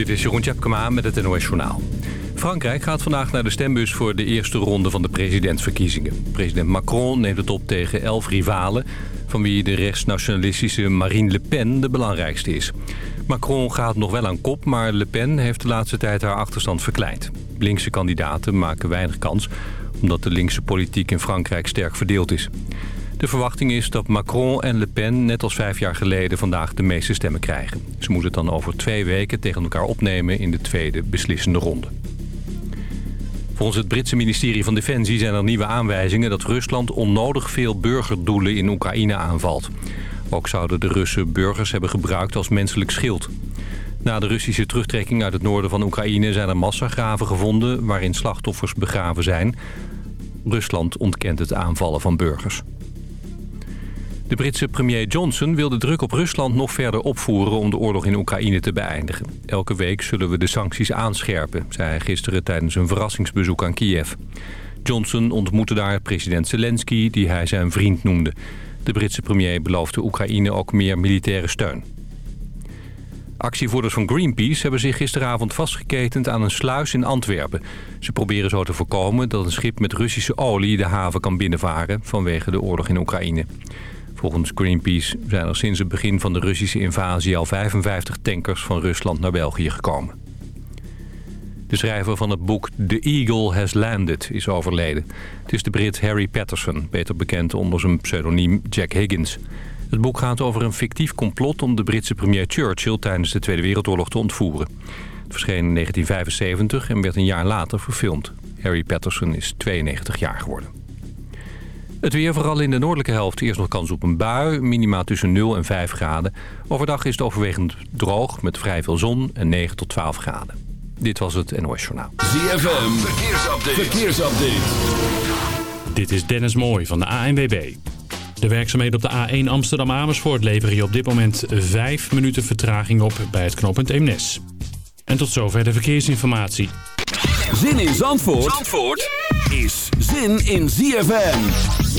Dit is Jeroen Tjepkema met het NOS Journaal. Frankrijk gaat vandaag naar de stembus voor de eerste ronde van de presidentsverkiezingen. President Macron neemt het op tegen elf rivalen... van wie de rechtsnationalistische Marine Le Pen de belangrijkste is. Macron gaat nog wel aan kop, maar Le Pen heeft de laatste tijd haar achterstand verkleind. Linkse kandidaten maken weinig kans... omdat de linkse politiek in Frankrijk sterk verdeeld is. De verwachting is dat Macron en Le Pen net als vijf jaar geleden vandaag de meeste stemmen krijgen. Ze moeten het dan over twee weken tegen elkaar opnemen in de tweede beslissende ronde. Volgens het Britse ministerie van Defensie zijn er nieuwe aanwijzingen dat Rusland onnodig veel burgerdoelen in Oekraïne aanvalt. Ook zouden de Russen burgers hebben gebruikt als menselijk schild. Na de Russische terugtrekking uit het noorden van Oekraïne zijn er massagraven gevonden waarin slachtoffers begraven zijn. Rusland ontkent het aanvallen van burgers. De Britse premier Johnson wil de druk op Rusland nog verder opvoeren om de oorlog in Oekraïne te beëindigen. Elke week zullen we de sancties aanscherpen, zei hij gisteren tijdens een verrassingsbezoek aan Kiev. Johnson ontmoette daar president Zelensky, die hij zijn vriend noemde. De Britse premier beloofde Oekraïne ook meer militaire steun. Actievoerders van Greenpeace hebben zich gisteravond vastgeketend aan een sluis in Antwerpen. Ze proberen zo te voorkomen dat een schip met Russische olie de haven kan binnenvaren vanwege de oorlog in Oekraïne. Volgens Greenpeace zijn er sinds het begin van de Russische invasie al 55 tankers van Rusland naar België gekomen. De schrijver van het boek The Eagle Has Landed is overleden. Het is de Brit Harry Patterson, beter bekend onder zijn pseudoniem Jack Higgins. Het boek gaat over een fictief complot om de Britse premier Churchill tijdens de Tweede Wereldoorlog te ontvoeren. Het verscheen in 1975 en werd een jaar later verfilmd. Harry Patterson is 92 jaar geworden. Het weer vooral in de noordelijke helft. Eerst nog kans op een bui. Minima tussen 0 en 5 graden. Overdag is het overwegend droog met vrij veel zon en 9 tot 12 graden. Dit was het NOS Journaal. ZFM. Verkeersupdate. Verkeersupdate. Dit is Dennis Mooij van de ANWB. De werkzaamheden op de A1 Amsterdam-Amersfoort leveren je op dit moment 5 minuten vertraging op bij het knooppunt Eemnes. En tot zover de verkeersinformatie. Zin in Zandvoort, Zandvoort? is zin in ZFM.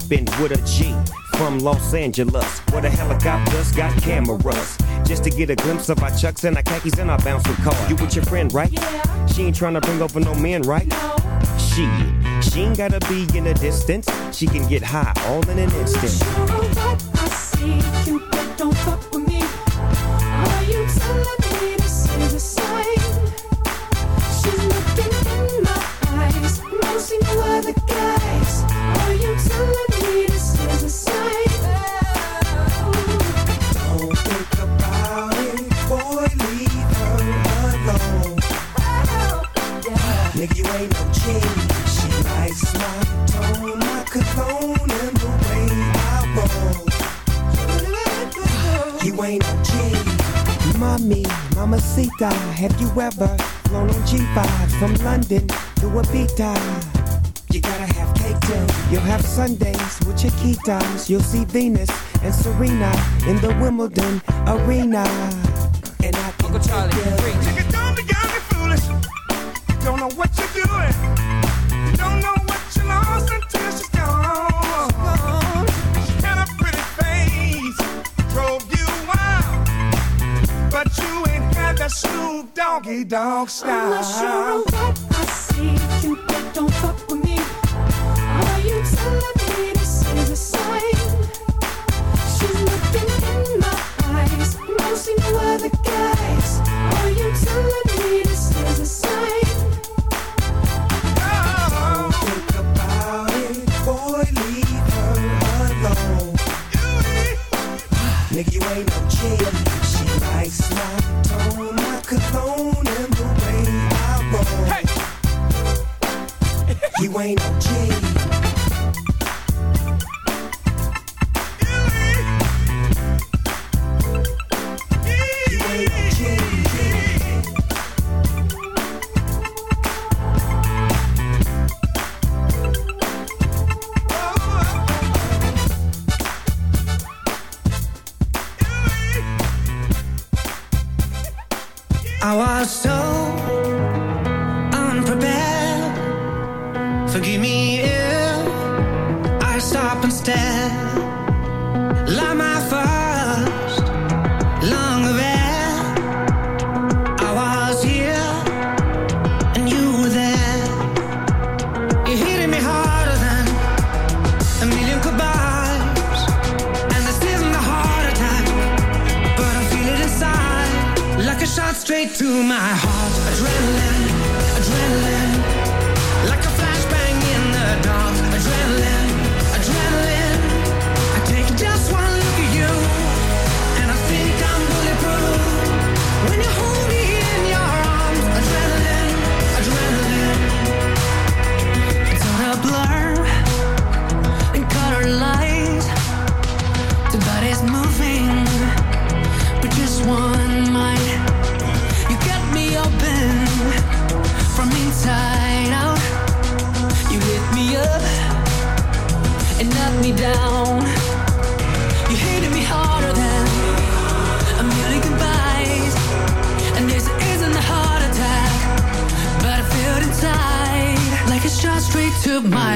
Stepping with a G from Los Angeles, where the helicopters got cameras. Just to get a glimpse of our chucks and our khakis and our bouncing car. You with your friend, right? Yeah, She ain't trying to bring over no men, right? no. She, she ain't gotta be in the distance. She can get high all in an instant. Sure what I see. You don't fuck with me. Are you telling me this is a sign? She's looking in my eyes. No no other Mamacita, have you ever flown on G5 from London to Ibiza? You gotta have cake too. You'll have Sundays with your key times. You'll see Venus and Serena in the Wimbledon arena. And I can Uncle Charlie, you. You can do me, foolish. You don't know what you're doing. doggy dog style. I'm not sure of what I see. You don't, fuck with me. Are you telling me this is a sign? She's looking in my eyes. Mostly no other guys. Are you telling me this is a sign? Oh. Think about it, boy. Leave her alone. Nigga, you ain't no chill. of mine.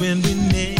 when we met.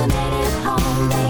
Never made it home. They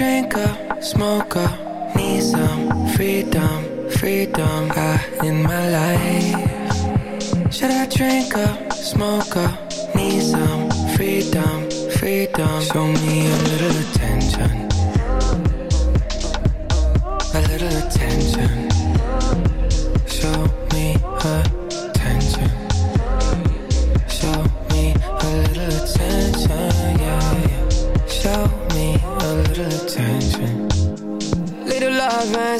Decide. Should I drink up, smoke up, need some freedom, freedom in my life? Should I drink up, smoke up, need some freedom, freedom? Show me a little attention,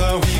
together. We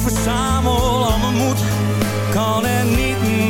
verzamel al mijn moed, kan er niet meer.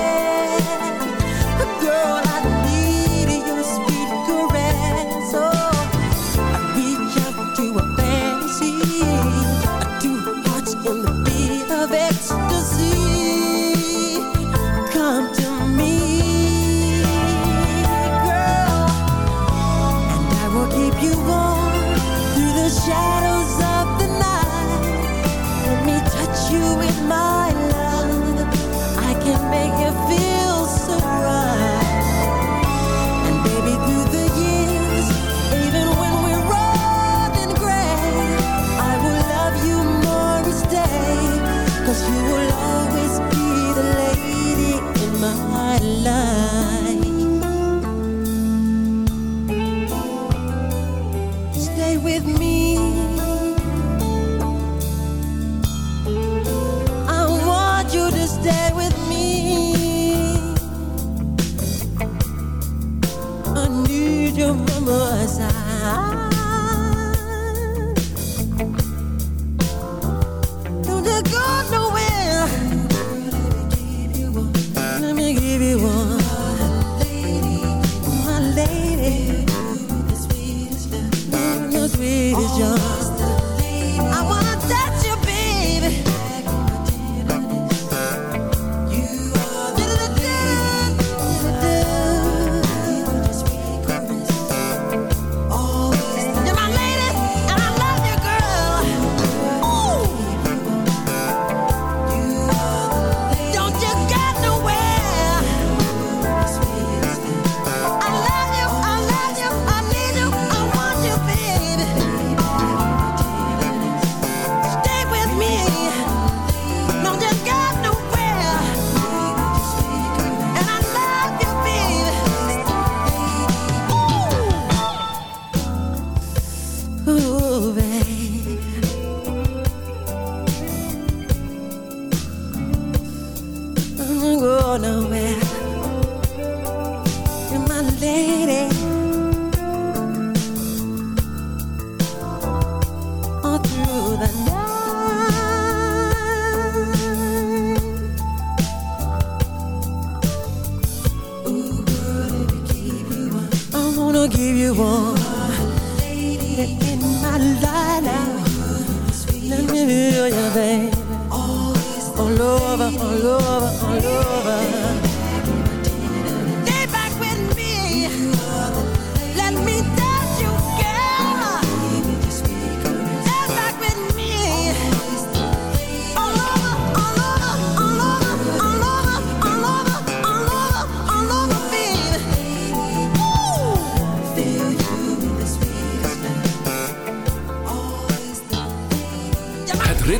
baby. Oh, all over, all oh, over, all oh, over.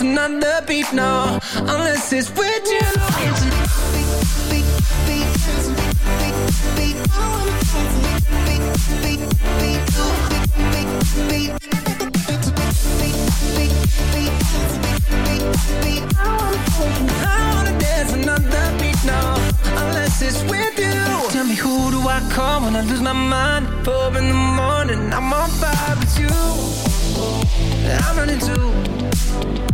another beat, no. Unless it's with you. I don't wanna dance another beat, Unless it's with you. Tell me who do I call when I lose my mind? Four in the morning, I'm on fire with you. I'm running too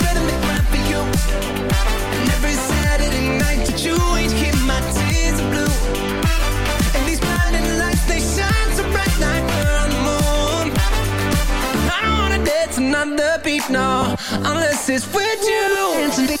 another beat, no, unless it's with you.